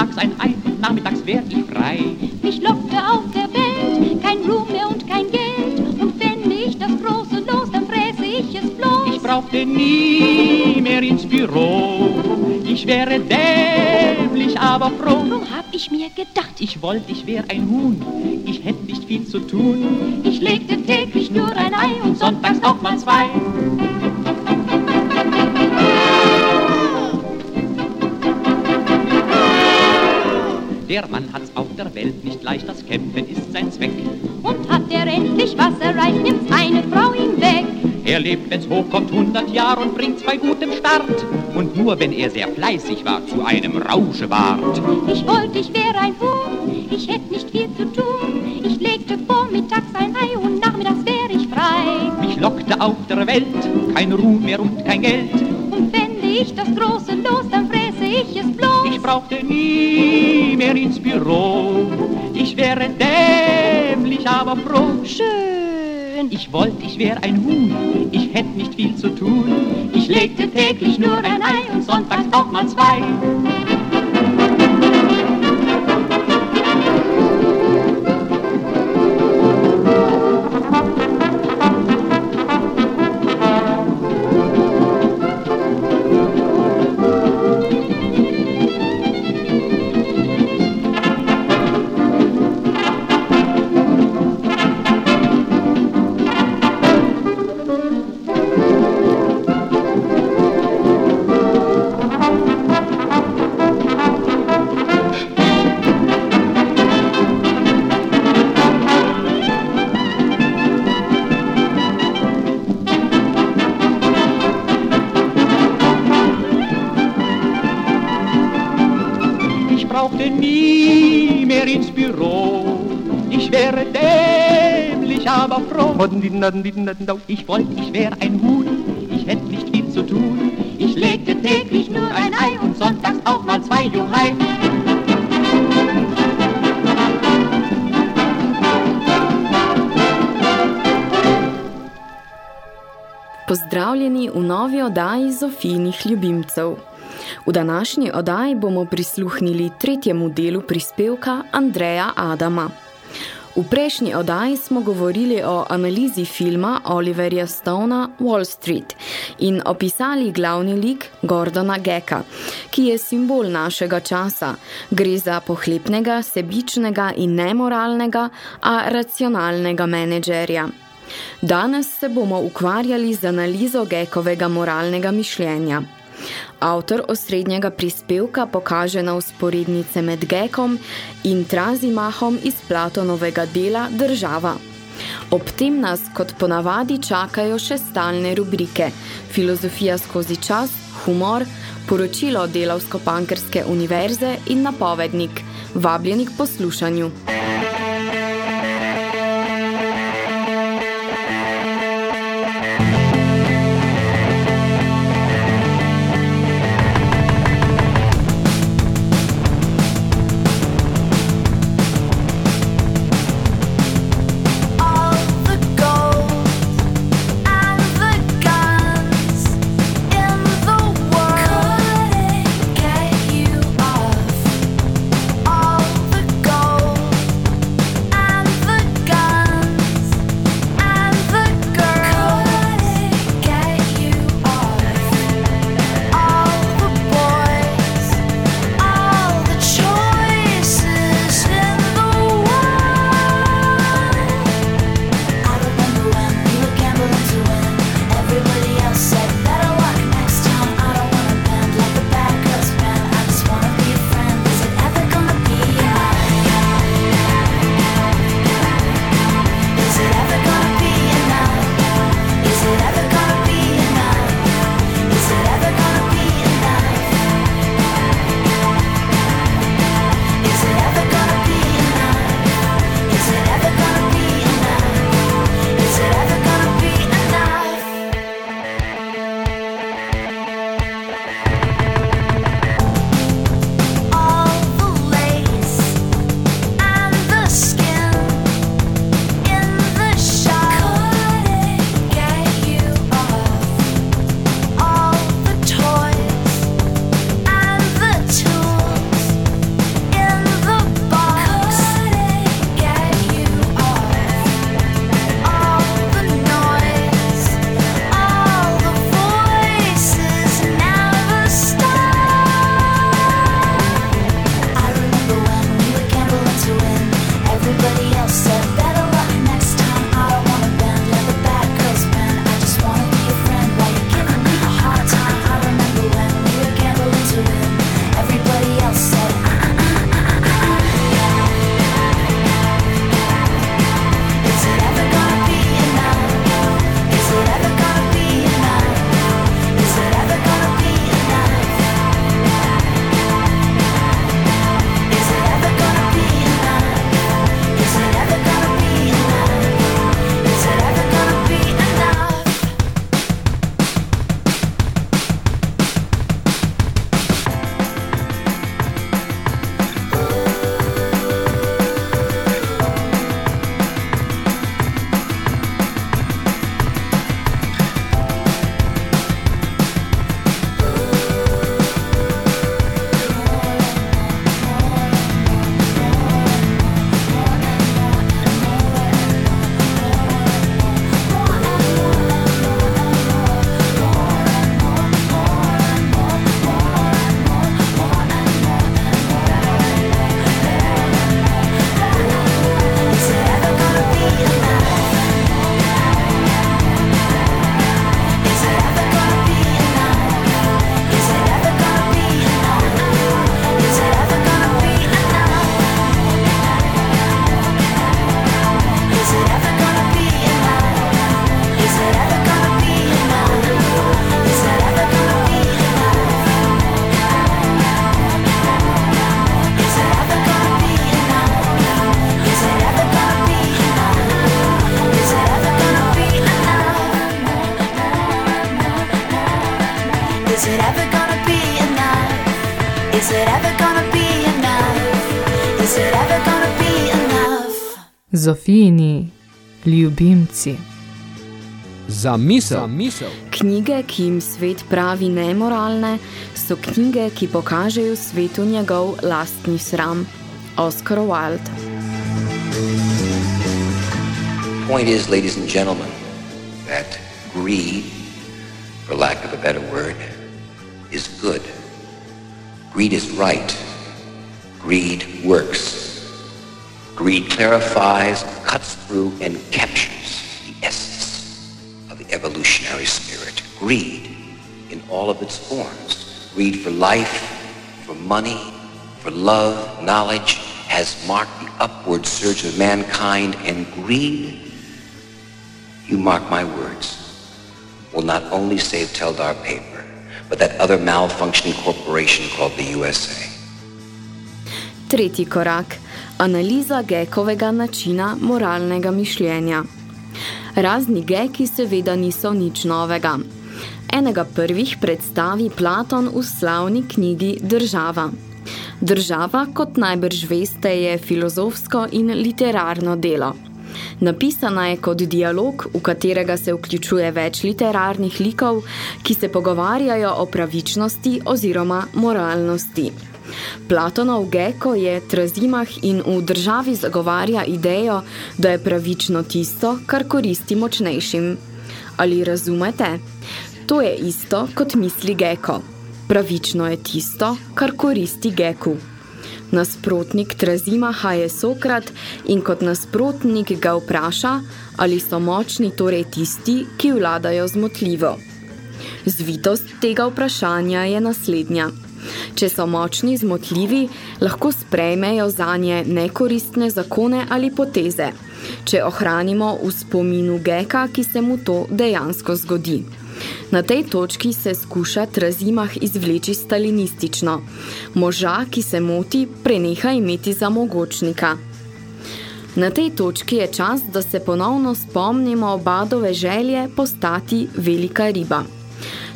Vormittags ein Ei nachmittags wär ich frei. Mich lockte auf der Welt kein Ruhm mehr und kein Geld. Und wenn ich das große Los, dann fräße ich es bloß. Ich brauchte nie mehr ins Büro. Ich wäre dämlich, aber froh. Drum hab ich mir gedacht, Ich wollt, ich wär ein Huhn, ich hätt nicht viel zu tun. ich legte täglich nur ein Ei und sonntags auch mal zwei. Der Mann hat's auf der Welt nicht leicht, das Kämpfen ist sein Zweck. Und hat er endlich was erreicht, nimmt eine Frau ihn weg. Er lebt, wenn's hochkommt, 100 Jahre und bringt's bei gutem Start. Und nur wenn er sehr fleißig war, zu einem Rauschebart. Ich wollte, ich wäre ein Huhn, ich hätte nicht viel zu tun. Ich legte vormittags ein Ei und nachmittags wäre ich frei. Mich lockte auf der Welt kein Ruhm mehr und kein Geld. Und fände ich das große Los, dann ich es bloß. Ich brauchte nie mehr ins Büro. Ich wäre dämlich, aber froh. Schön. Ich wollte, ich wäre ein Huhn, ich hätte nicht viel zu tun. Ich legte täglich nur ein Ei und sonntags auch mal zwei. Ich wollte, ich wäre ein Huhn, ich hätte nicht viel zu tun. Ich legte täglich nur ein Ei und sonntags auch mal zwei Juhai. Pozdravljeni v novi oddaji Zofijnih ljubimcev. V današnji oddaji bomo prisluhnili tretjemu delu prispevka Andreja Adama. V prejšnji oddaji smo govorili o analizi filma Oliverja Stona Wall Street in opisali glavni lik Gordona Gecka, ki je simbol našega časa. Gre za pohlepnega, sebičnega in nemoralnega, a racionalnega menedžerja. Danes se bomo ukvarjali z analizo Gekovega moralnega mišljenja. Avtor osrednjega prispevka pokaže na usporednice med Gekom in Trazimahom iz Platonovega dela Država. Ob tem nas kot ponavadi čakajo še stalne rubrike Filozofija skozi čas, humor, poročilo Delavsko-Pankerske univerze in napovednik. Vabljeni k poslušanju. All ljubimci. Za misel. Za misel. Knjige, ki jim svet pravi nemoralne, so knjige, ki pokažejo svetu njegov lastni sram. Oscar Wilde. point is, ladies and gentlemen, that greed, for lack of a better word, is good. Greed is right. Greed works. Greed clarifies, cuts through, and captures the essence of the evolutionary spirit. Greed in all of its forms. Greed for life, for money, for love, knowledge, has marked the upward surge of mankind, and greed you mark my words, will not only save Teldar paper, but that other malfunctioning corporation called the USA. Tretji korak. Analiza gekovega načina moralnega mišljenja. Razni geki seveda niso nič novega. Enega prvih predstavi Platon v slavni knjigi Država. Država, kot najbrž veste, je filozofsko in literarno delo. Napisana je kot dialog, v katerega se vključuje več literarnih likov, ki se pogovarjajo o pravičnosti oziroma moralnosti. Platonov Geko je Trazimah in v državi zagovarja idejo, da je pravično tisto, kar koristi močnejšim. Ali razumete? To je isto, kot misli Geko. Pravično je tisto, kar koristi Geku. Nasprotnik Trazimaha je Sokrat in kot nasprotnik ga vpraša, ali so močni torej tisti, ki vladajo zmotljivo. Zvitost tega vprašanja je naslednja. Če so močni zmotljivi, lahko sprejmejo zanje nekoristne zakone ali poteze, če ohranimo v spominu Geka, ki se mu to dejansko zgodi. Na tej točki se skuša Trazimah izvleči stalinistično. Moža, ki se moti, preneha imeti za mogočnika. Na tej točki je čas, da se ponovno spomnimo obadove želje postati velika riba.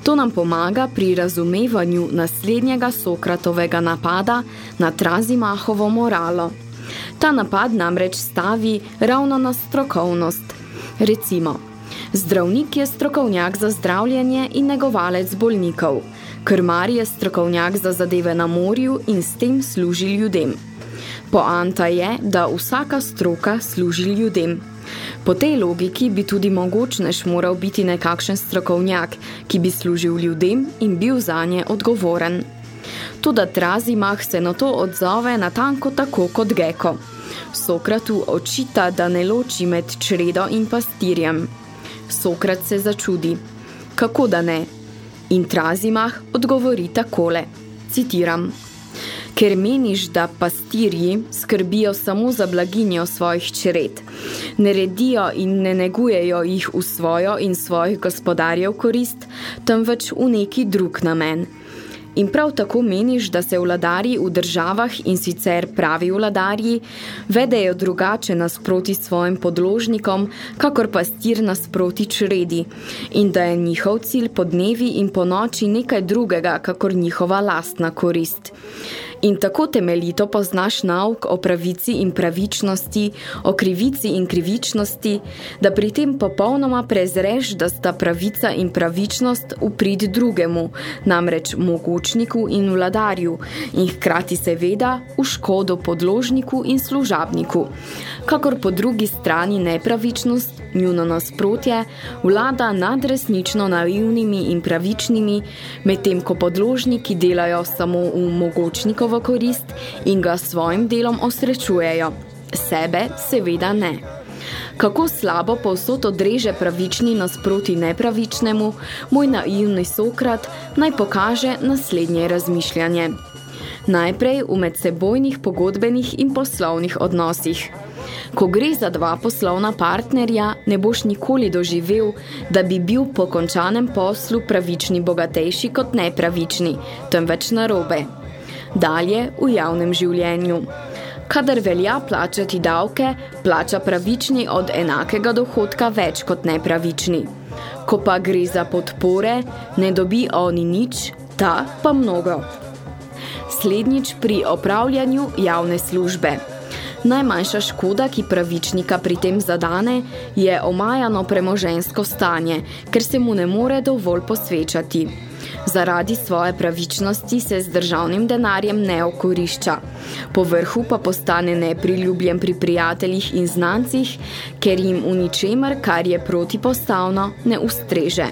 To nam pomaga pri razumevanju naslednjega Sokratovega napada na Trazimahovo moralo. Ta napad namreč stavi ravno na strokovnost. Recimo, Zdravnik je strokovnjak za zdravljenje in negovalec bolnikov. Krmar je strokovnjak za zadeve na morju in s tem služi ljudem. Poanta je, da vsaka stroka služi ljudem. Po tej logiki bi tudi mogočnež moral biti nekakšen strokovnjak, ki bi služil ljudem in bil zanje odgovoren. Toda Trazimah se na to odzove natanko tako kot Geko. Sokratu očita, da ne loči med čredo in pastirjem. Sokrat se začudi. Kako da ne? In Trazimah odgovori takole. Citiram. Ker meniš, da pastirji skrbijo samo za blaginjo svojih čred, ne redijo in ne negujejo jih v svojo in svojih gospodarjev korist, temveč v neki drug namen. In prav tako meniš, da se vladarji v državah in sicer pravi vladarji vedejo drugače nasproti svojim podložnikom, kakor pastir nasproti čredi in da je njihov cilj po dnevi in po noči nekaj drugega, kakor njihova lastna korist. In tako temeljito poznaš nauk o pravici in pravičnosti, o krivici in krivičnosti, da pri tem popolnoma prezreš, da sta pravica in pravičnost uprid drugemu, namreč mogočniku in vladarju, in hkrati seveda v škodo podložniku in služabniku. Kakor po drugi strani nepravičnost, njuno nasprotje, vlada nad resnično naivnimi in pravičnimi, medtem ko podložniki delajo samo v mogočnikovo korist in ga s svojim delom osrečujejo. Sebe seveda ne. Kako slabo povsod odreže pravični nasproti nepravičnemu, moj naivni Sokrat naj pokaže naslednje razmišljanje. Najprej v medsebojnih pogodbenih in poslovnih odnosih. Ko gre za dva poslovna partnerja, ne boš nikoli doživel, da bi bil po končanem poslu pravični bogatejši kot nepravični, temveč narobe. Dalje v javnem življenju. Kadar velja plačati davke, plača pravični od enakega dohodka več kot nepravični. Ko pa gre za podpore, ne dobi oni nič, ta pa mnogo. slednjič pri opravljanju javne službe. Najmanjša škoda, ki pravičnika pri tem zadane, je omajano premožensko stanje, ker se mu ne more dovolj posvečati. Zaradi svoje pravičnosti se z državnim denarjem ne okorišča. Po vrhu pa postane nepriljubljen pri prijateljih in znancih, ker jim v ničemer, kar je protipostavno, ne ustreže.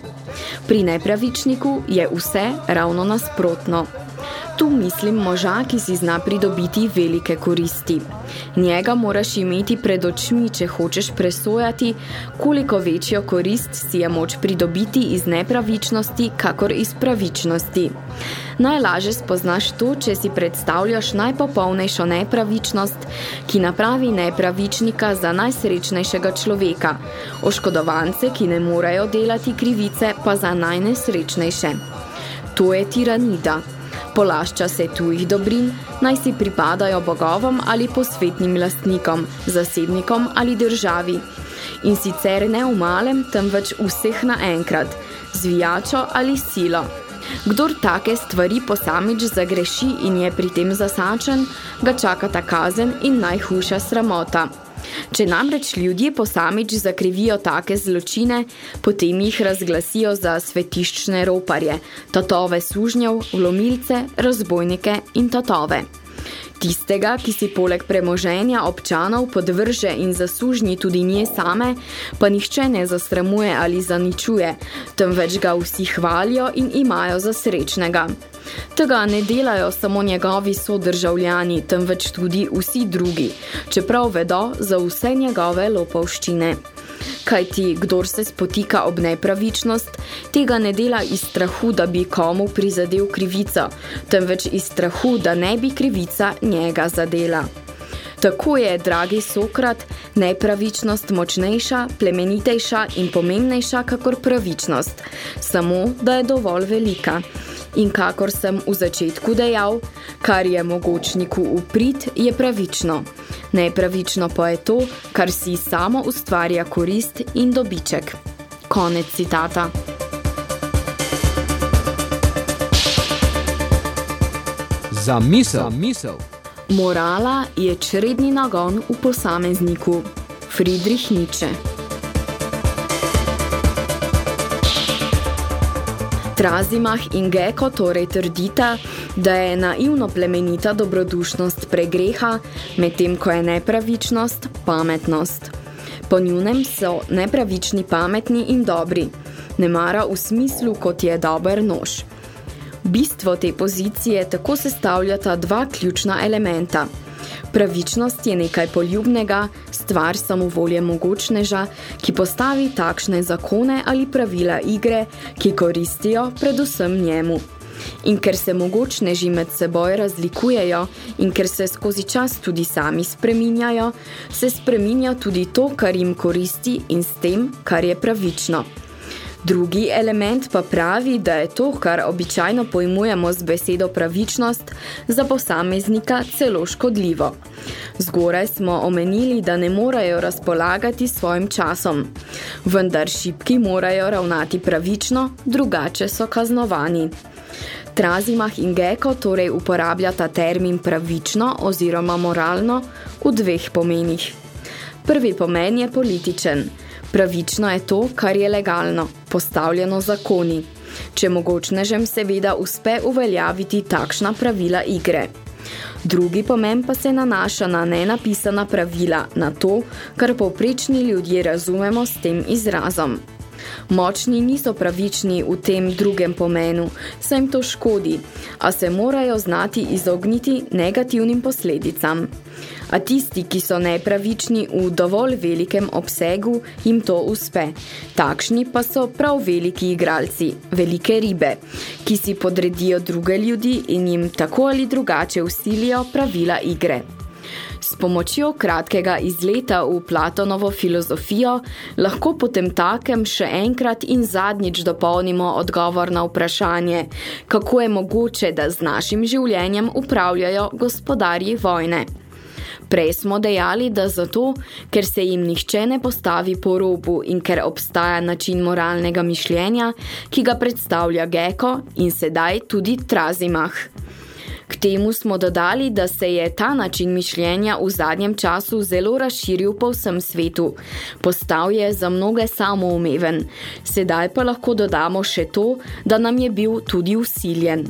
Pri nepravičniku je vse ravno nasprotno. Tu mislim moža, ki si zna pridobiti velike koristi. Njega moraš imeti pred očmi, če hočeš presojati, koliko večjo korist si je moč pridobiti iz nepravičnosti, kakor iz pravičnosti. Najlaže spoznaš to, če si predstavljaš najpopolnejšo nepravičnost, ki napravi nepravičnika za najsrečnejšega človeka, oškodovance, ki ne morejo delati krivice, pa za najnesrečnejše. To je tiranida. Polašča se tujih dobrin, naj si pripadajo bogovom ali posvetnim lastnikom, zasebnikom ali državi. In sicer ne v malem, temveč vseh naenkrat, zvijačo ali silo. Kdor take stvari posamič zagreši in je pri tem zasačen, ga čaka ta kazen in najhujša sramota. Če namreč ljudje posamič zakrivijo take zločine, potem jih razglasijo za svetiščne roparje, tatove sužnjev, vlomilce, razbojnike in tatove. Tistega, ki si poleg premoženja občanov podvrže in zasužni tudi nje same, pa nihče ne zastramuje ali zaničuje, temveč ga vsi hvalijo in imajo za srečnega. Tega ne delajo samo njegovi sodržavljani, temveč tudi vsi drugi, čeprav vedo za vse njegove lopovščine. Kaj ti, kdor se spotika ob nepravičnost, tega ne dela iz strahu, da bi komu prizadel krivico, temveč iz strahu, da ne bi krivica njega zadela. Tako je, dragi Sokrat, nepravičnost močnejša, plemenitejša in pomembnejša kakor pravičnost, samo da je dovolj velika. In kakor sem v začetku dejal, kar je mogočniku uprit, je pravično. Nepravično pa je to, kar si samo ustvarja korist in dobiček. Konec citata. Za misel. Za misel. Morala je čredni nagon v posamezniku. Friedrich Nietzsche. Trazimah in Geko torej trdita, da je naivno plemenita dobrodušnost pregreha, medtem ko je nepravičnost pametnost. Po njunem so nepravični pametni in dobri, ne mara v smislu, kot je dober nož. Bistvo te pozicije tako sestavljata dva ključna elementa – Pravičnost je nekaj poljubnega, stvar samovolje mogočneža, ki postavi takšne zakone ali pravila igre, ki koristijo predvsem njemu. In ker se mogočneži med seboj razlikujejo in ker se skozi čas tudi sami spreminjajo, se spreminja tudi to, kar jim koristi in s tem, kar je pravično. Drugi element pa pravi, da je to, kar običajno pojmujemo z besedo pravičnost, za posameznika celo škodljivo. Zgoraj smo omenili, da ne morajo razpolagati svojim časom, vendar šipki morajo ravnati pravično, drugače so kaznovani. Trazimah in Geko torej uporabljata termin pravično oziroma moralno v dveh pomenih. Prvi pomen je političen – Pravično je to, kar je legalno, postavljeno zakoni, če mogočnežem seveda uspe uveljaviti takšna pravila igre. Drugi pomen pa se nanaša na nenapisana pravila, na to, kar povprečni ljudje razumemo s tem izrazom. Močni niso pravični v tem drugem pomenu, saj jim to škodi, a se morajo znati izogniti negativnim posledicam a tisti, ki so nepravični v dovolj velikem obsegu, jim to uspe. Takšni pa so prav veliki igralci, velike ribe, ki si podredijo druge ljudi in jim tako ali drugače usilijo pravila igre. S pomočjo kratkega izleta v Platonovo filozofijo lahko potem takem še enkrat in zadnjič dopolnimo odgovor na vprašanje, kako je mogoče, da z našim življenjem upravljajo gospodarji vojne. Prej smo dejali, da zato, ker se jim nihče ne postavi po robu in ker obstaja način moralnega mišljenja, ki ga predstavlja Geko in sedaj tudi Trazimah. K temu smo dodali, da se je ta način mišljenja v zadnjem času zelo razširil po vsem svetu. Postal je za mnoge samoumeven. Sedaj pa lahko dodamo še to, da nam je bil tudi usiljen.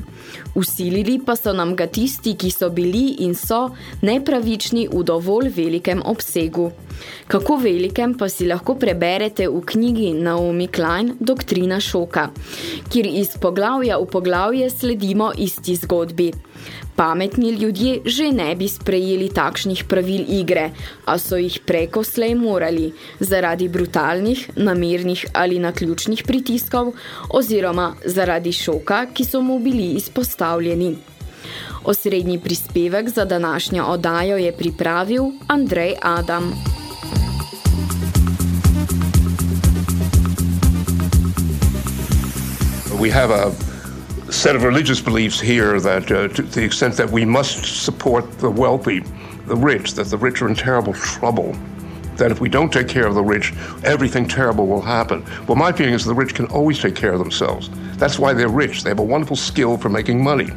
Usilili pa so nam ga tisti, ki so bili in so nepravični v dovolj velikem obsegu. Kako velikem pa si lahko preberete v knjigi Naomi Klein Doktrina šoka, kjer iz poglavja v poglavje sledimo isti zgodbi. Pametni ljudje že ne bi sprejeli takšnih pravil igre, a so jih preko slej morali, zaradi brutalnih, namernih ali naključnih pritiskov oziroma zaradi šoka, ki so mu bili izpostavljeni. Osrednji prispevek za današnjo oddajo je pripravil Andrej Adam. We have a set of religious beliefs here that, uh, to the extent that we must support the wealthy, the rich, that the rich are in terrible trouble. That if we don't take care of the rich, everything terrible will happen. Well, my feeling is the rich can always take care of themselves. That's why they're rich. They have a wonderful skill for making money.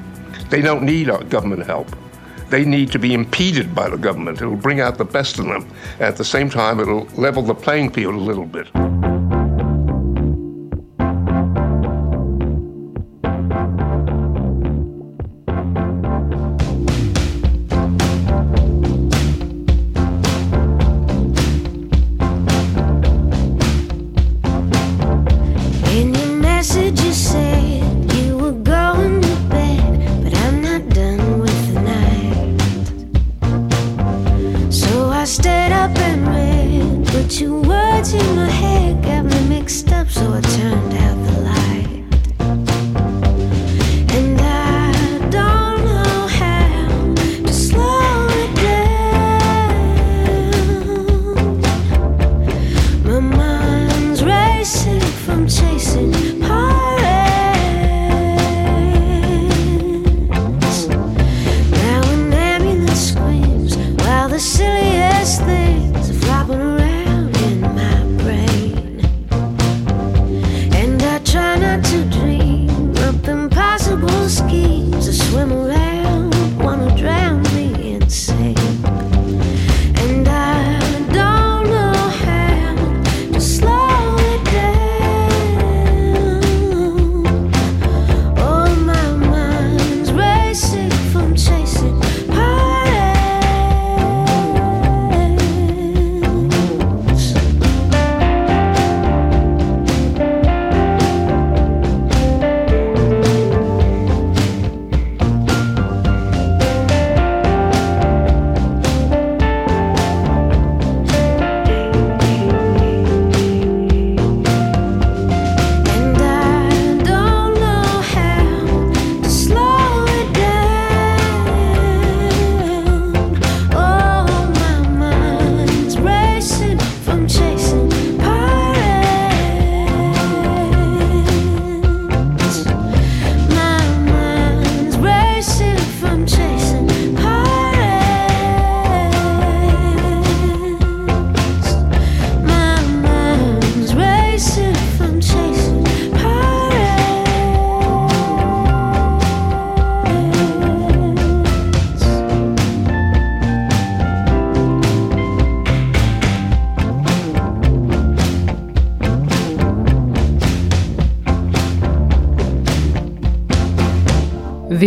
They don't need government help. They need to be impeded by the government. It will bring out the best in them. At the same time, it'll level the playing field a little bit.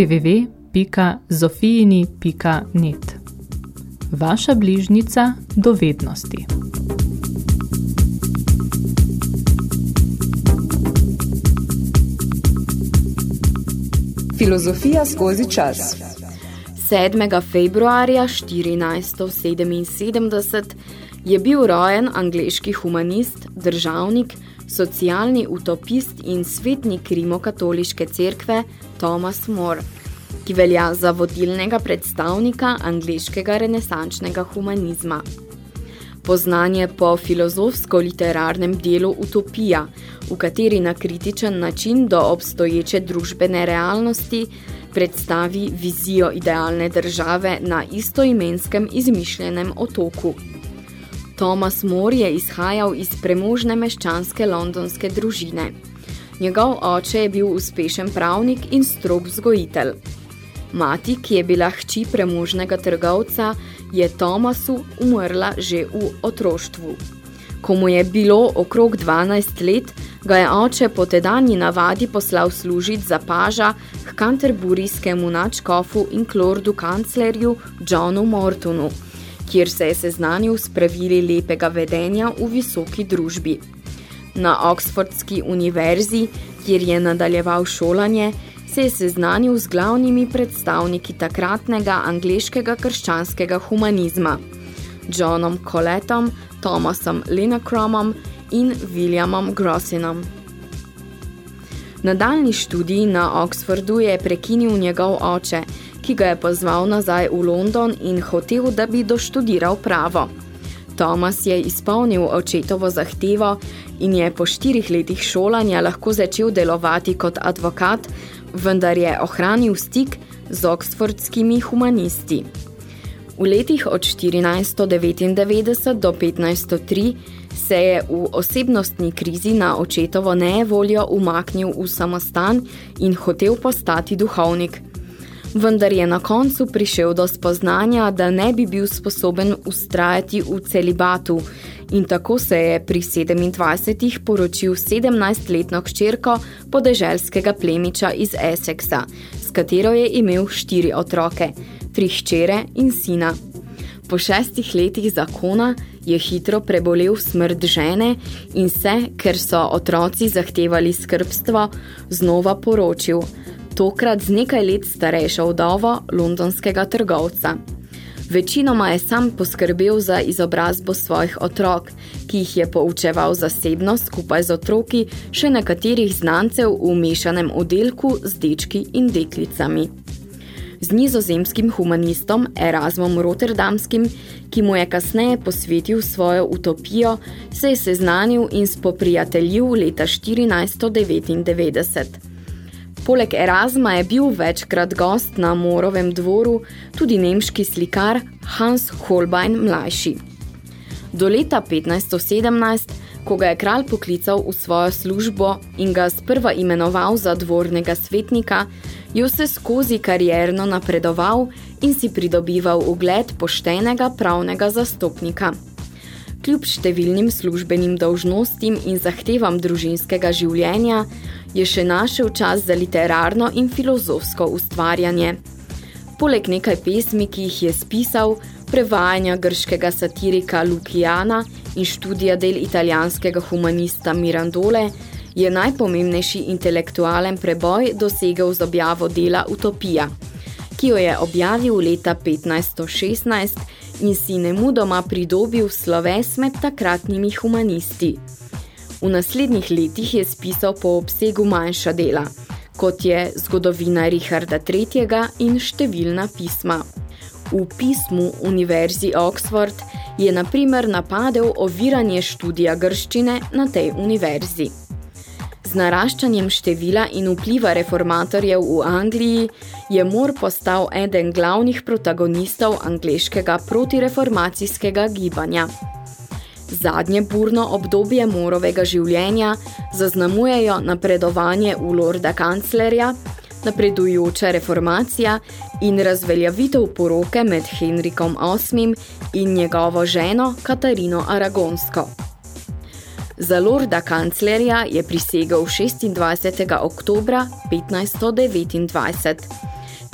www.zofijini.net Vaša bližnica dovednosti. Filozofija skozi čas 7. februarja 1477 je bil rojen angleški humanist, državnik, socialni utopist in svetnik rimokatoliške cerkve Thomas More, ki velja za vodilnega predstavnika angliškega renesančnega humanizma. Poznanje po filozofsko-literarnem delu Utopija, v kateri na kritičen način do obstoječe družbene realnosti predstavi vizijo idealne države na istoimenskem izmišljenem otoku. Thomas More je izhajal iz premožne meščanske londonske družine. Njegov oče je bil uspešen pravnik in strog vzgojitelj. Mati, ki je bila hči premožnega trgovca, je Tomasu umrla že v otroštvu. Ko mu je bilo okrog 12 let, ga je oče po tedanji navadi poslal služiti za paža k kanterburijskemu načkofu in klordu kanclerju Johnu Mortonu, kjer se je seznanil s pravili lepega vedenja v visoki družbi. Na Oxfordski univerzi, kjer je nadaljeval šolanje, se je seznanil z glavnimi predstavniki takratnega angleškega krščanskega humanizma – Johnom Colettom, Thomasom Linacromom in Williamom Grossinom. Nadaljni študij na Oxfordu je prekinil njegov oče, ki ga je pozval nazaj v London in hotel, da bi doštudiral pravo. Thomas je izpolnil očetovo zahtevo in je po štirih letih šolanja lahko začel delovati kot advokat, vendar je ohranil stik z oksfordskimi humanisti. V letih od 1499 do 1503 se je v osebnostni krizi na očetovo nevoljo umaknil v samostan in hotel postati duhovnik. Vendar je na koncu prišel do spoznanja, da ne bi bil sposoben ustrajati v celibatu in tako se je pri 27 poročil 17-letno hčerko podeželskega plemiča iz Essexa, s katero je imel štiri otroke – tri hčere in sina. Po šestih letih zakona je hitro prebolel smrt žene in se, ker so otroci zahtevali skrbstvo, znova poročil, tokrat z nekaj let starejšo vdovo londonskega trgovca. Večinoma je sam poskrbel za izobrazbo svojih otrok, ki jih je poučeval zasebno skupaj z otroki še nekaterih znancev v mešanem oddelku z dečki in deklicami z nizozemskim humanistom Erasmom Rotterdamskim, ki mu je kasneje posvetil svojo utopijo, se je seznanil in spoprijateljil leta 1499. Poleg Erasma je bil večkrat gost na Morovem dvoru tudi nemški slikar Hans Holbein mlajši. Do leta 1517, ko ga je kralj poklical v svojo službo in ga sprva imenoval za dvornega svetnika, je vse skozi karierno napredoval in si pridobival ugled poštenega pravnega zastopnika. Kljub številnim službenim dolžnostim in zahtevam družinskega življenja, je še našel čas za literarno in filozofsko ustvarjanje. Poleg nekaj pesmi, ki jih je spisal, prevajanja grškega satirika Lukiana in študija del italijanskega humanista Mirandole, je najpomembnejši intelektualen preboj dosegel z objavo dela Utopija, ki jo je objavil leta 1516 in si nemudoma pridobil sloves med takratnimi humanisti. V naslednjih letih je spisal po obsegu manjša dela, kot je zgodovina Richarda III. in številna pisma. V pismu Univerzi Oxford je na primer napadel oviranje študija grščine na tej univerzi. Z naraščanjem števila in vpliva reformatorjev v Angliji je Mor postal eden glavnih protagonistov angleškega protireformacijskega gibanja. Zadnje burno obdobje Morovega življenja zaznamujejo napredovanje v lorda kanclerja, napredujoča reformacija in razveljavitev poroke med Henrikom VIII in njegovo ženo Katarino Aragonsko. Za lorda kanclerja je prisegel 26. oktobra 1529.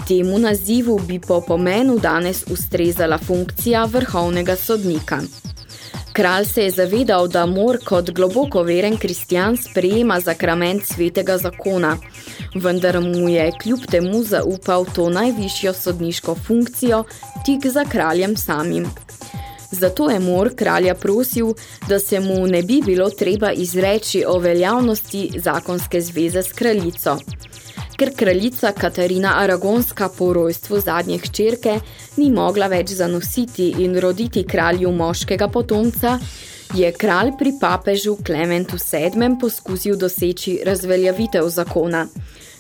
Temu nazivu bi po pomenu danes ustrezala funkcija vrhovnega sodnika. Kralj se je zavedal, da mor kot globoko veren kristjan sprejema zakrament svetega zakona, vendar mu je kljub temu zaupal to najvišjo sodniško funkcijo tik za kraljem samim. Zato je mor kralja prosil, da se mu ne bi bilo treba izreči o veljavnosti zakonske zveze s kraljico. Ker kraljica Katarina Aragonska po rojstvu zadnje hčerke ni mogla več zanositi in roditi kralju moškega potomca, je kralj pri papežu Klementu VII poskusil doseči razveljavitev zakona,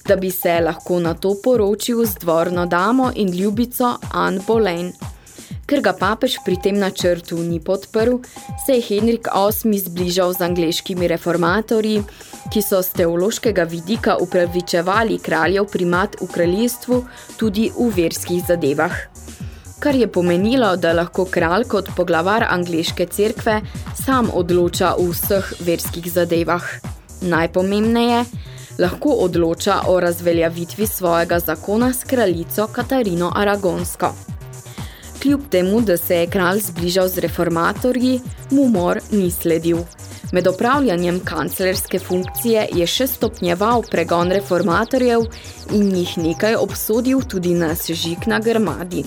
da bi se lahko na to poročil z dvorno damo in ljubico Anne Boleyn. Ker ga papež pri tem načrtu ni podprl, se je Henrik VIII zbližal z angleškimi reformatorji, ki so z teološkega vidika upravičevali kraljev primat v kraljestvu tudi v verskih zadevah. Kar je pomenilo, da lahko kralj kot poglavar angleške cerkve sam odloča v vseh verskih zadevah. Najpomembneje, lahko odloča o razveljavitvi svojega zakona s kraljico Katarino Aragonsko. Kljub temu, da se je kralj zbližal z reformatorji, mu mor ni sledil. Med opravljanjem kanclerske funkcije je še stopnjeval pregon reformatorjev in jih nekaj obsodil tudi na sežik na grmadi.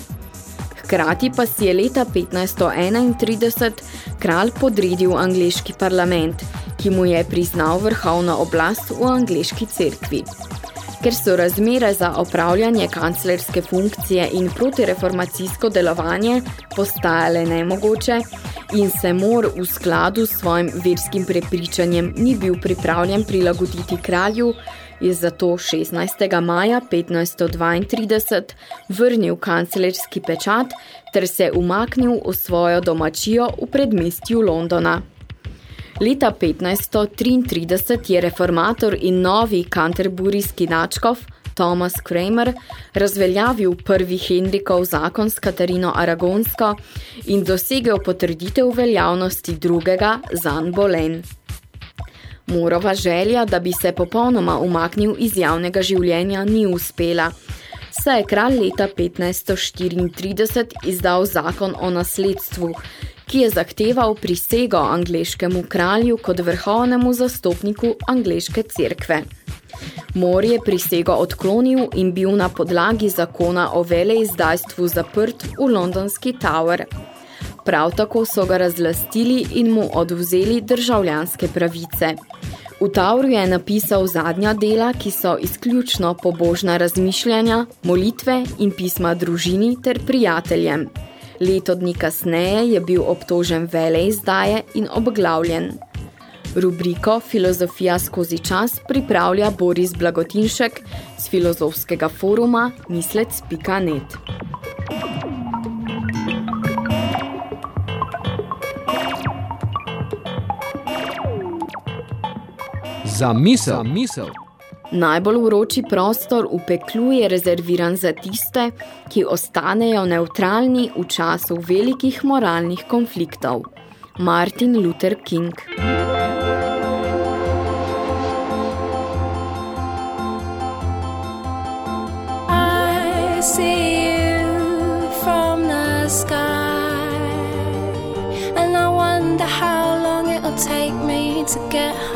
Hkrati pa si je leta 1531 kralj podredil angleški parlament, ki mu je priznal vrhovno oblast v angleški cerkvi. Ker so razmere za opravljanje kanclerske funkcije in protireformacijsko delovanje postajale nemogoče in se mor v skladu s svojim verskim prepričanjem ni bil pripravljen prilagoditi kralju, je zato 16. maja 1532 vrnil kanclerski pečat ter se umaknil v svojo domačijo v predmestju Londona. Leta 1533 je reformator in novi kanterburijski načkov Thomas Kramer razveljavil prvi Henrikov zakon s Katarino Aragonsko in dosegel potrditev veljavnosti drugega Zan Bolen. Morova želja, da bi se popolnoma umaknil iz javnega življenja, ni uspela. Saj je kralj leta 1534 izdal zakon o nasledstvu, ki je zahteval prisego angleškemu kralju kot vrhovnemu zastopniku angleške cerkve. Mor je prisego odklonil in bil na podlagi zakona o veleizdajstvu zaprt v londonski Tower. Prav tako so ga razlastili in mu odvzeli državljanske pravice. V Tauru je napisal zadnja dela, ki so izključno pobožna razmišljanja, molitve in pisma družini ter prijateljem. Leto dni kasneje je bil obtožen vele izdaje in obglavljen. Rubriko Filozofija skozi čas pripravlja Boris Blagotinšek z filozofskega foruma mislec.net. Za misel. Misel. Najbolj vroči prostor v peklu je rezerviran za tiste, ki ostanejo neutralni v času velikih moralnih konfliktov. Martin Luther King I see you from the sky And I wonder how long it'll take me to get home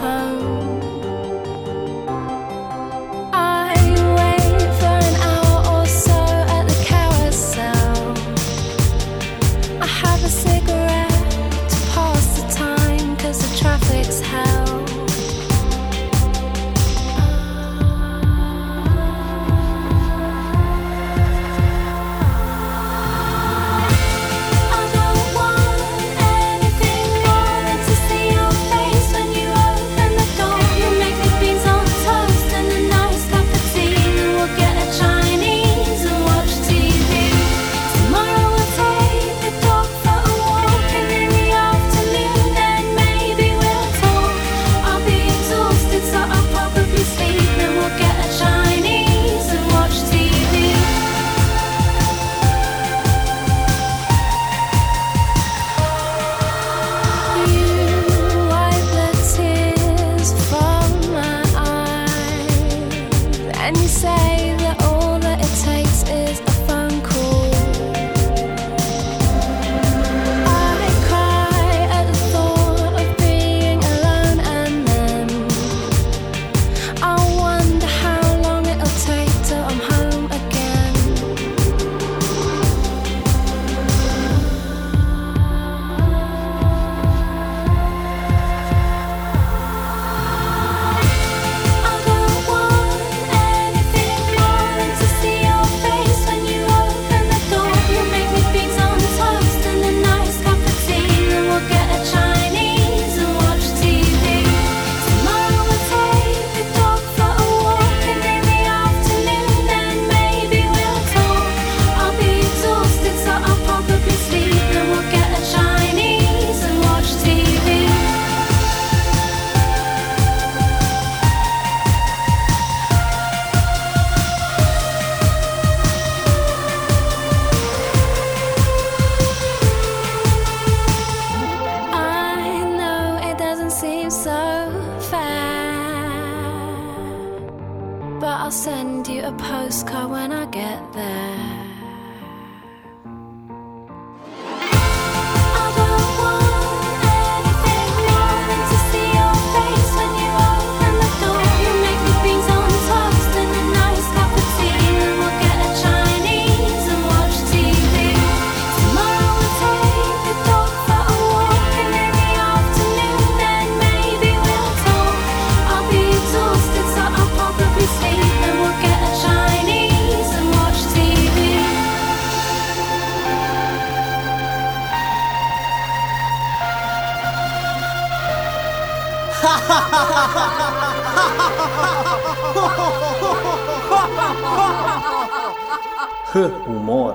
H humor.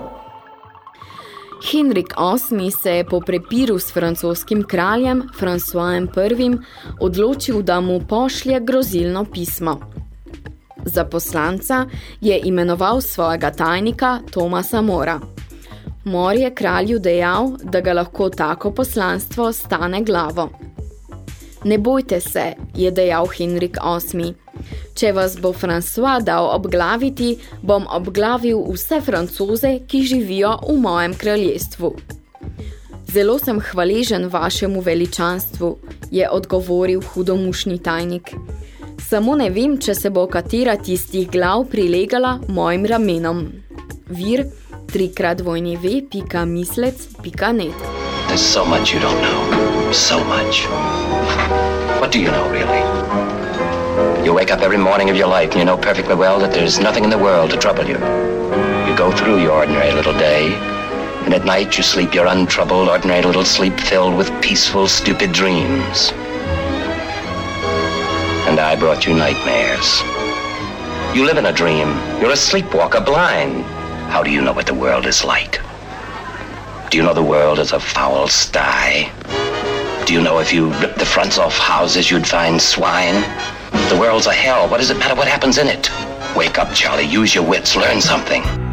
Henrik VIII se je po prepiru s francoskim kraljem Françoisem I odločil, da mu pošlje grozilno pismo. Za poslanca je imenoval svojega tajnika Tomasa Mora. Mor je kralju dejal, da ga lahko tako poslanstvo stane glavo. Ne bojte se, je dejal Henrik VIII. Če vas bo François dal obglaviti, bom obglavil vse francoze, ki živijo v mojem kraljestvu. Zelo sem hvaležen vašemu veličanstvu, je odgovoril hudomušni tajnik. Samo ne vem, če se bo katera tistih glav prilegala mojim ramenom. Vir trikrat vojni ve, pika mislec, pika net. There's so much you don't know. So much. What do you know, really? You wake up every morning of your life and you know perfectly well that there's nothing in the world to trouble you. You go through your ordinary little day, and at night you sleep your untroubled, ordinary little sleep filled with peaceful, stupid dreams. And I brought you nightmares. You live in a dream. You're a sleepwalker, blind. How do you know what the world is like? Do you know the world is a foul sty? Do you know if you ripped the fronts off houses, you'd find swine? The world's a hell. What does it matter what happens in it? Wake up, Charlie. Use your wits. Learn something.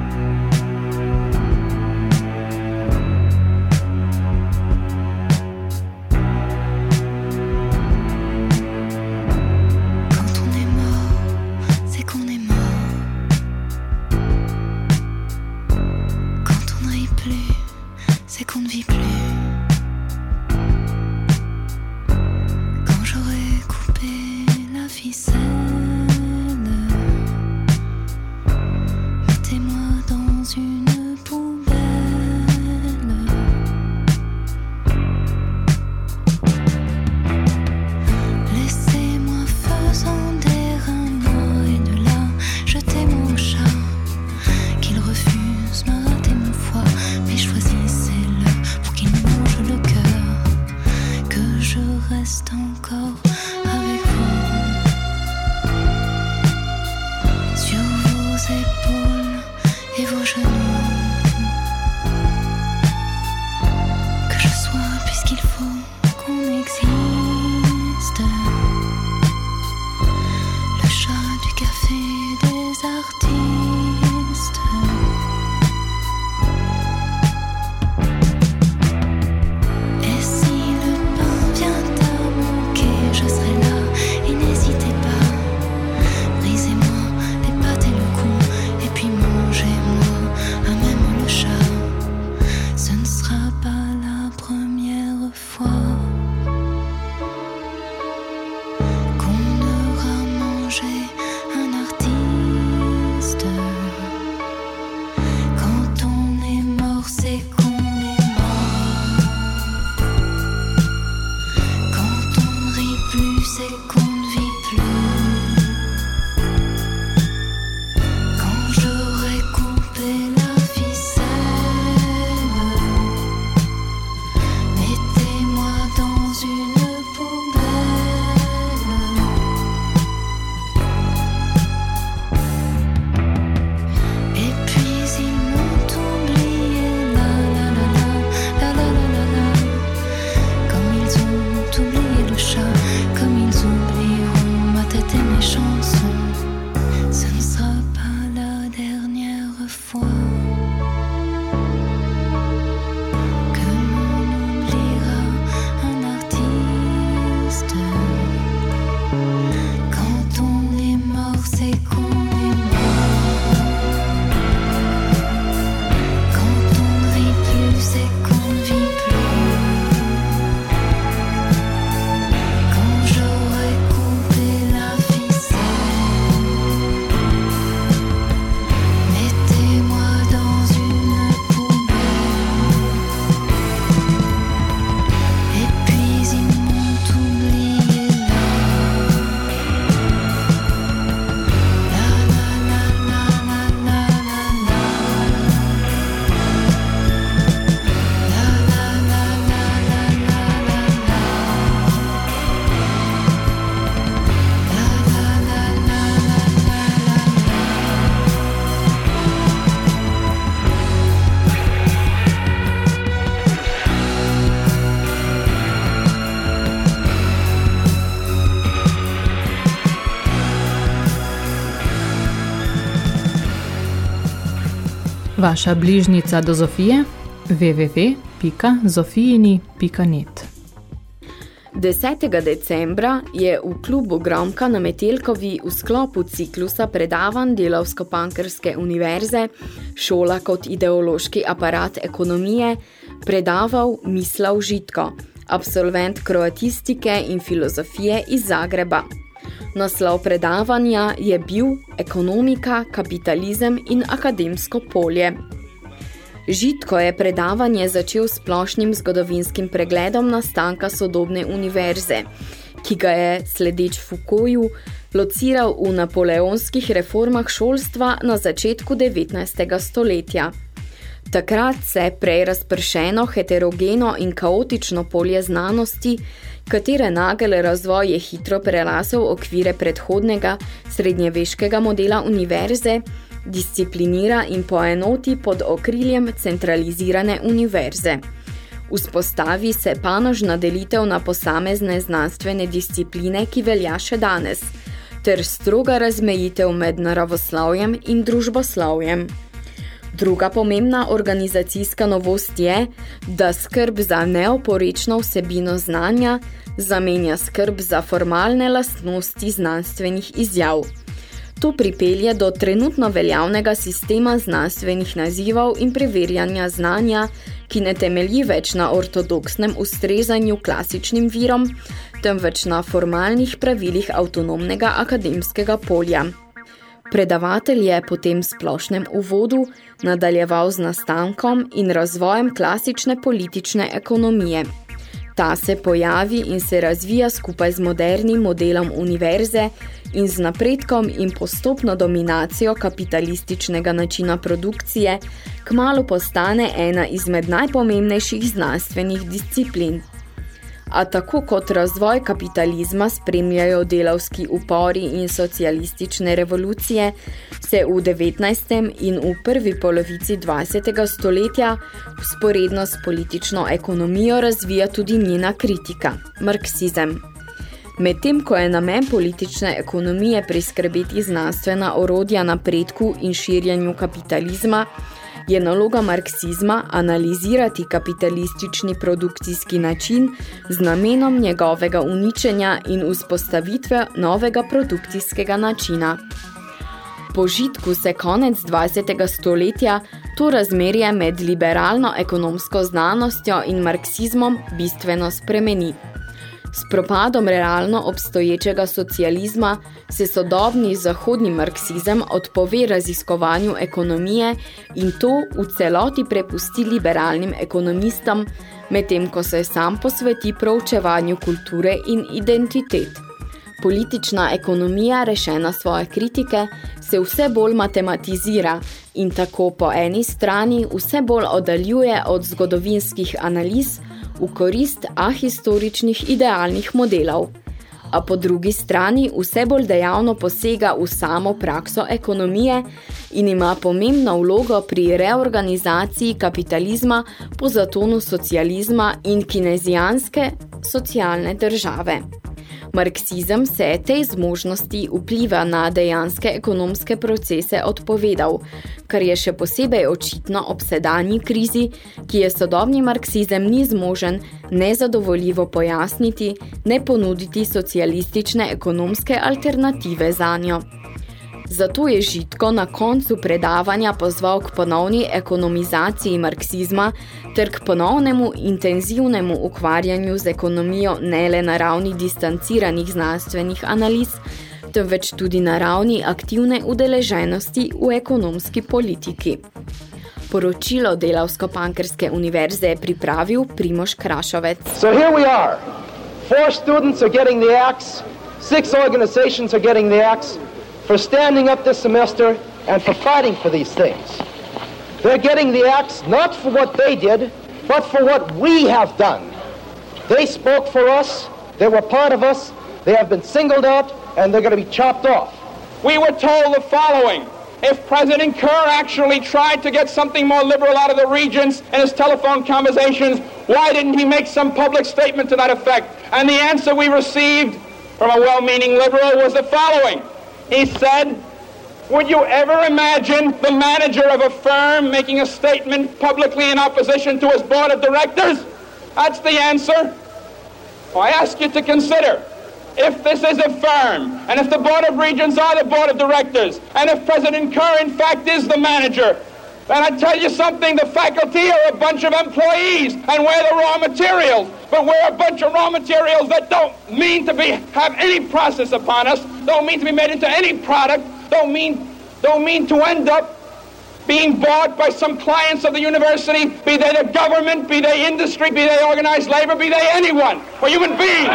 Vaša bližnica do Zofije www.zofijini.net 10. decembra je v klubu Gromka na Metelkovi v sklopu ciklusa predavan Delavsko-Pankrske univerze Šola kot ideološki aparat ekonomije predaval Mislav Žitko, absolvent kroatistike in filozofije iz Zagreba. Naslov predavanja je bil Ekonomika, kapitalizem in akademsko polje. Žitko je predavanje začel splošnim zgodovinskim pregledom nastanka sodobne univerze, ki ga je, sledeč Foucaultu, lociral v napoleonskih reformah šolstva na začetku 19. stoletja. Takrat se prej razpršeno, heterogeno in kaotično polje znanosti, katere nagel razvoj je hitro prelasel okvire predhodnega srednjeveškega modela univerze, disciplinira in poenoti pod okriljem centralizirane univerze. Vzpostavi se panožna delitev na posamezne znanstvene discipline, ki velja še danes, ter stroga razmejitev med naravoslavjem in družboslavjem. Druga pomembna organizacijska novost je, da skrb za neoporečno vsebino znanja zamenja skrb za formalne lastnosti znanstvenih izjav. To pripelje do trenutno veljavnega sistema znanstvenih nazivov in preverjanja znanja, ki ne temelji več na ortodoksnem ustrezanju klasičnim virom, temveč na formalnih pravilih avtonomnega akademskega polja. Predavatelj je po tem splošnem uvodu nadaljeval z nastankom in razvojem klasične politične ekonomije. Ta se pojavi in se razvija skupaj z modernim modelom univerze in z napredkom in postopno dominacijo kapitalističnega načina produkcije, kmalo postane ena izmed najpomembnejših znanstvenih disciplin. A tako kot razvoj kapitalizma spremljajo delavski upori in socialistične revolucije, se v 19. in v prvi polovici 20. stoletja usporedno s politično ekonomijo razvija tudi njena kritika, marksizem. Medtem ko je namen politične ekonomije priskrbeti znanstvena orodja napredku in širjanju kapitalizma, je naloga marksizma analizirati kapitalistični produkcijski način z namenom njegovega uničenja in vzpostavitve novega produkcijskega načina. Po žitku se konec 20. stoletja to razmerje med liberalno ekonomsko znanostjo in marksizmom bistveno spremeni. S propadom realno obstoječega socializma se sodobni zahodni marksizem odpove raziskovanju ekonomije in to v celoti prepusti liberalnim ekonomistom, medtem ko se sam posveti proučevanju kulture in identitet. Politična ekonomija, rešena svoje kritike, se vse bolj matematizira in tako po eni strani vse bolj oddaljuje od zgodovinskih analiz, v korist ahistoričnih idealnih modelov, a po drugi strani vse bolj dejavno posega v samo prakso ekonomije in ima pomembno vlogo pri reorganizaciji kapitalizma po zatonu socializma in kinezijanske socialne države. Marksizem se je tej zmožnosti vpliva na dejanske ekonomske procese odpovedal, kar je še posebej očitno ob sedanji krizi, ki je sodobni marksizem ni zmožen nezadovoljivo pojasniti, ne ponuditi socialistične ekonomske alternative zanjo. Zato je Žitko na koncu predavanja pozval k ponovni ekonomizaciji marksizma ter k ponovnemu intenzivnemu ukvarjanju z ekonomijo ne le na ravni distanciranih znanstvenih analiz, temveč tudi na ravni aktivne udeleženosti v ekonomski politiki. Poročilo Delavsko-Pankrske univerze je pripravil Primoš Krašovec. So here we are. Four students are getting the axe, six organizations are getting the axe, for standing up this semester and for fighting for these things. They're getting the axe not for what they did, but for what we have done. They spoke for us, they were part of us, they have been singled out, and they're going to be chopped off. We were told the following. If President Kerr actually tried to get something more liberal out of the regents in his telephone conversations, why didn't he make some public statement to that effect? And the answer we received from a well-meaning liberal was the following. He said, Would you ever imagine the manager of a firm making a statement publicly in opposition to his board of directors? That's the answer. I ask you to consider if this is a firm, and if the Board of Regents are the Board of Directors, and if President Kerr, in fact, is the manager, then I tell you something, the faculty are a bunch of employees, and we're the raw materials. But we're a bunch of raw materials that don't mean to be have any process upon us, don't mean to be made into any product, don't mean don't mean to end up being bought by some clients of the university, be they the government, be they industry, be they organized labor, be they anyone, or human beings.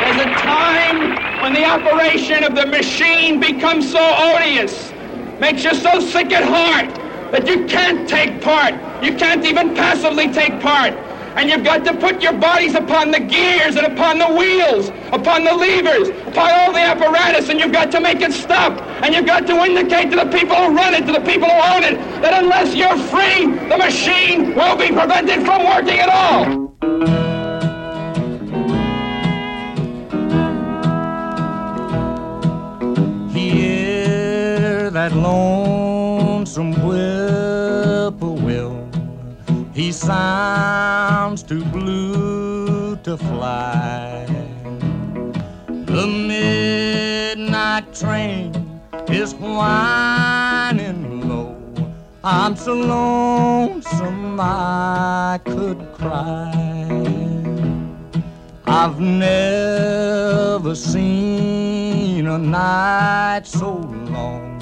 There's a time when the operation of the machine becomes so odious, makes you so sick at heart that you can't take part. You can't even passively take part. And you've got to put your bodies upon the gears and upon the wheels, upon the levers, upon all the apparatus, and you've got to make it stop. And you've got to indicate to the people who run it, to the people who own it, that unless you're free, the machine will be prevented from working at all. Hear that lonesome He sounds too blue to fly. The midnight train is whining low. I'm so lonesome I could cry. I've never seen a night so long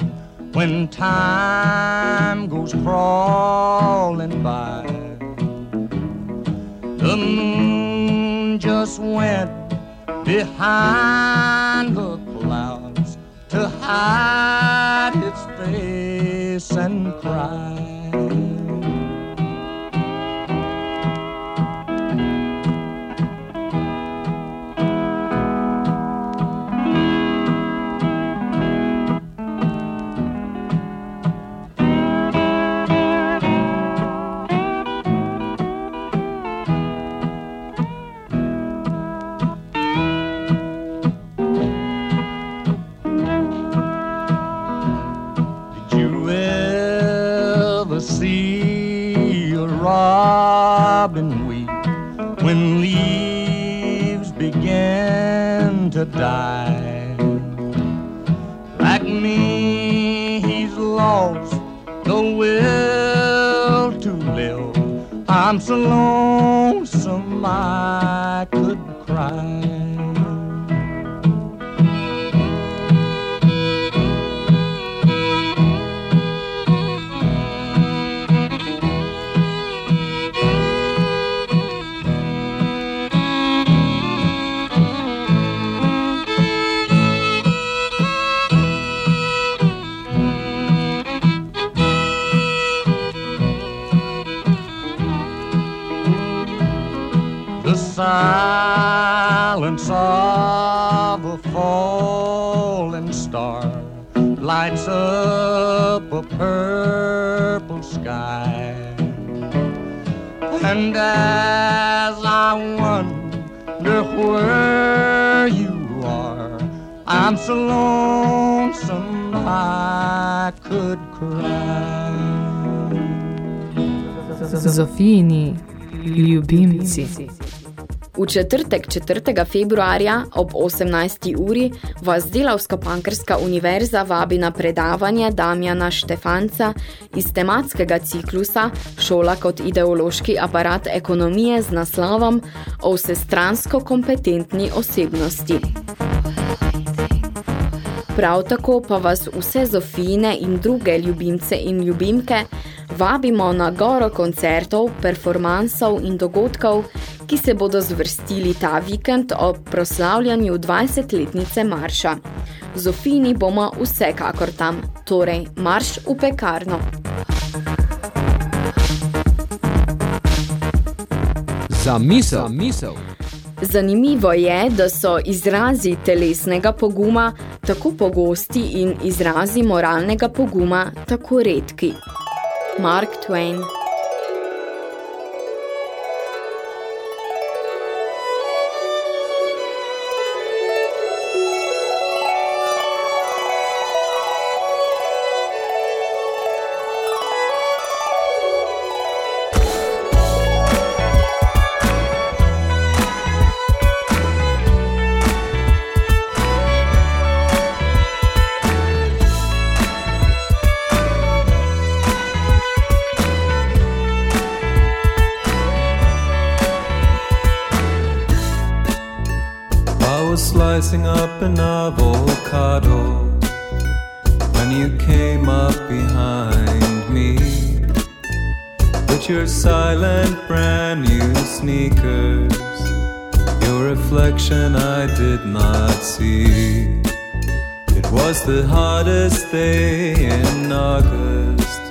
when time goes crawling by. The moon just went behind the clouds to hide its face and cry. Ljubimci. V četrtek 4. februarja ob 18. uri vas Delavsko-Pankrska univerza vabi na predavanje Damjana Štefanca iz tematskega ciklusa Šola kot ideološki aparat ekonomije z naslovom o vsestransko kompetentni osebnosti. Prav tako pa vas vse Zofijine in druge ljubimce in ljubimke vabimo na goro koncertov, performansov in dogodkov, ki se bodo zvrstili ta vikend ob proslavljanju 20-letnice Marša. Zofini bomo vsekakor tam, torej marš v pekarno. Za misel. Misel. Zanimivo je, da so izrazi telesnega poguma tako pogosti in izrazi moralnega poguma tako redki. Mark Twain up an avocado when you came up behind me with your silent brand new sneakers. Your reflection I did not see. It was the hottest day in August,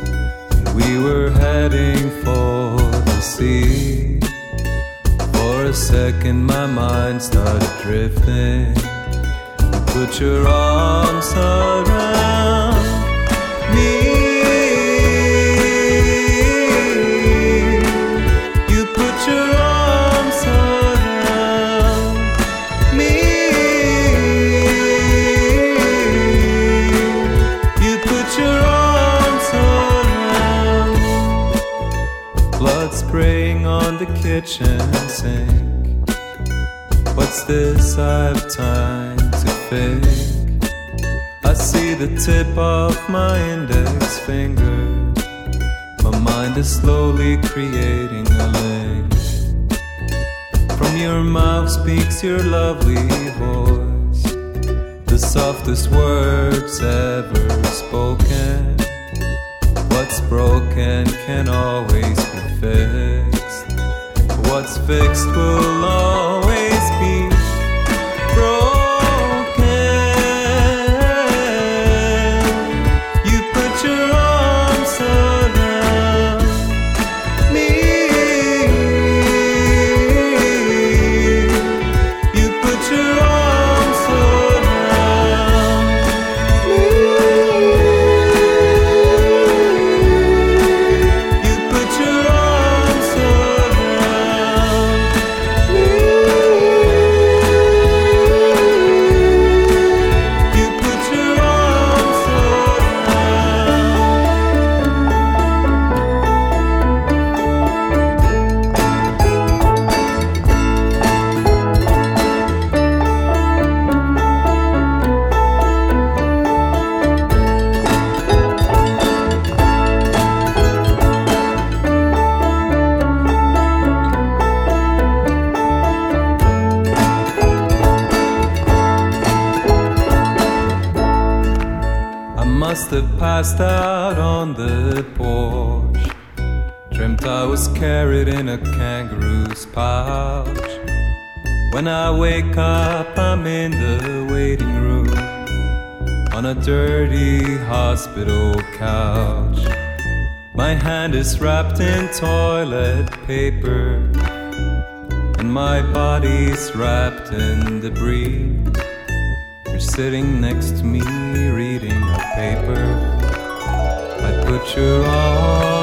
and we were heading for the sea. For a second, my mind started drifting. Put your arms around me. You put your arms around me. You put your arms around Blood spraying on the kitchen sink. What's this I've time I see the tip of my index finger. My mind is slowly creating a link. From your mouth speaks your lovely voice, the softest words ever spoken. What's broken can always be fixed. What's fixed will always be passed out on the porch. Dreamt I was carried in a kangaroo's pouch. When I wake up, I'm in the waiting room on a dirty hospital couch. My hand is wrapped in toilet paper, and my body's wrapped in debris. You're sitting next to me I put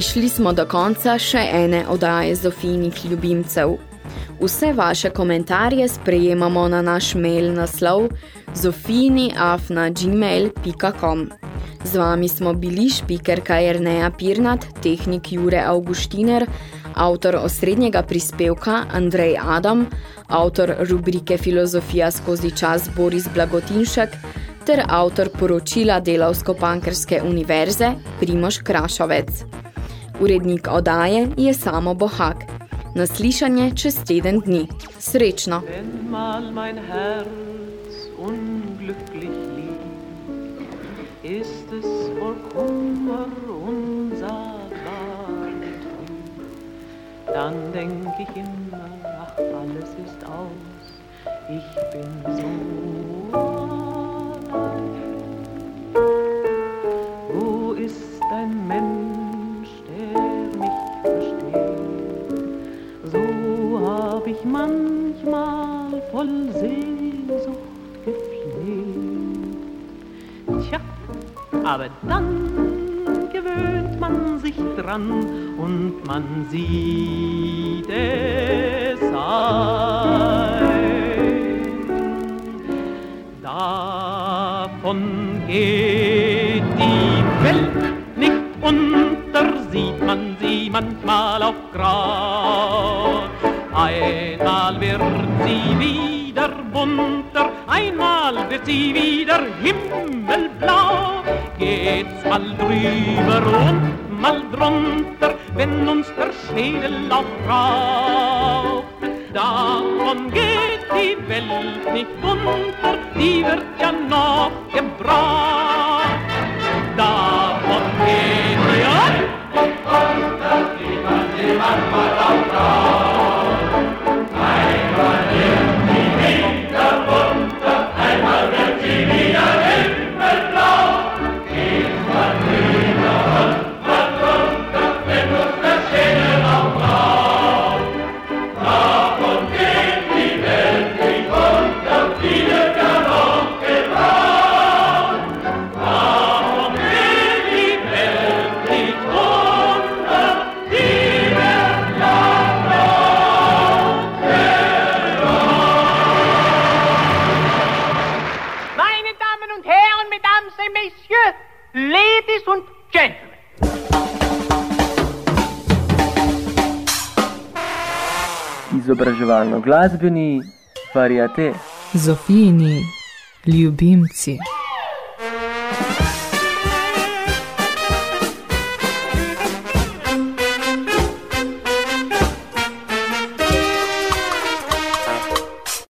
Prišli smo do konca še ene oddaje Zofijinih ljubimcev. Vse vaše komentarje sprejemamo na naš mail naslov zofijiniafna.gmail.com Z vami smo bili špikerka Jerneja Pirnat, tehnik Jure Augustiner, avtor osrednjega prispevka Andrej Adam, avtor rubrike Filozofija skozi čas Boris Blagotinšek ter avtor poročila Delavsko-Pankrske univerze Primož Krašovec. Urednik oddaje je Samo Bohak. Naslišanje čez teden dni. Srečno! Ist es voll Kummer unsagbar trüb. dann denk ich immer, ach, alles ist aus. Ich bin so allein. Ich manchmal voll Sehnsucht gepflegt. Tja, aber dann gewöhnt man sich dran und man sieht es ein. Davon geht die Welt nicht unter, sieht man sie manchmal auch grau. Bunter, einmal wird sie wieder himmelblau. Geht's mal drüber und mal drunter, wenn uns der Schädel auch raucht. Davon geht die Welt nicht unter, die wird ja noch gebraucht. Davon geht die Welt nicht unter, sieht man sie manchmal auch raucht. Izobraževalno glasbeni variate. Zofijini ljubimci.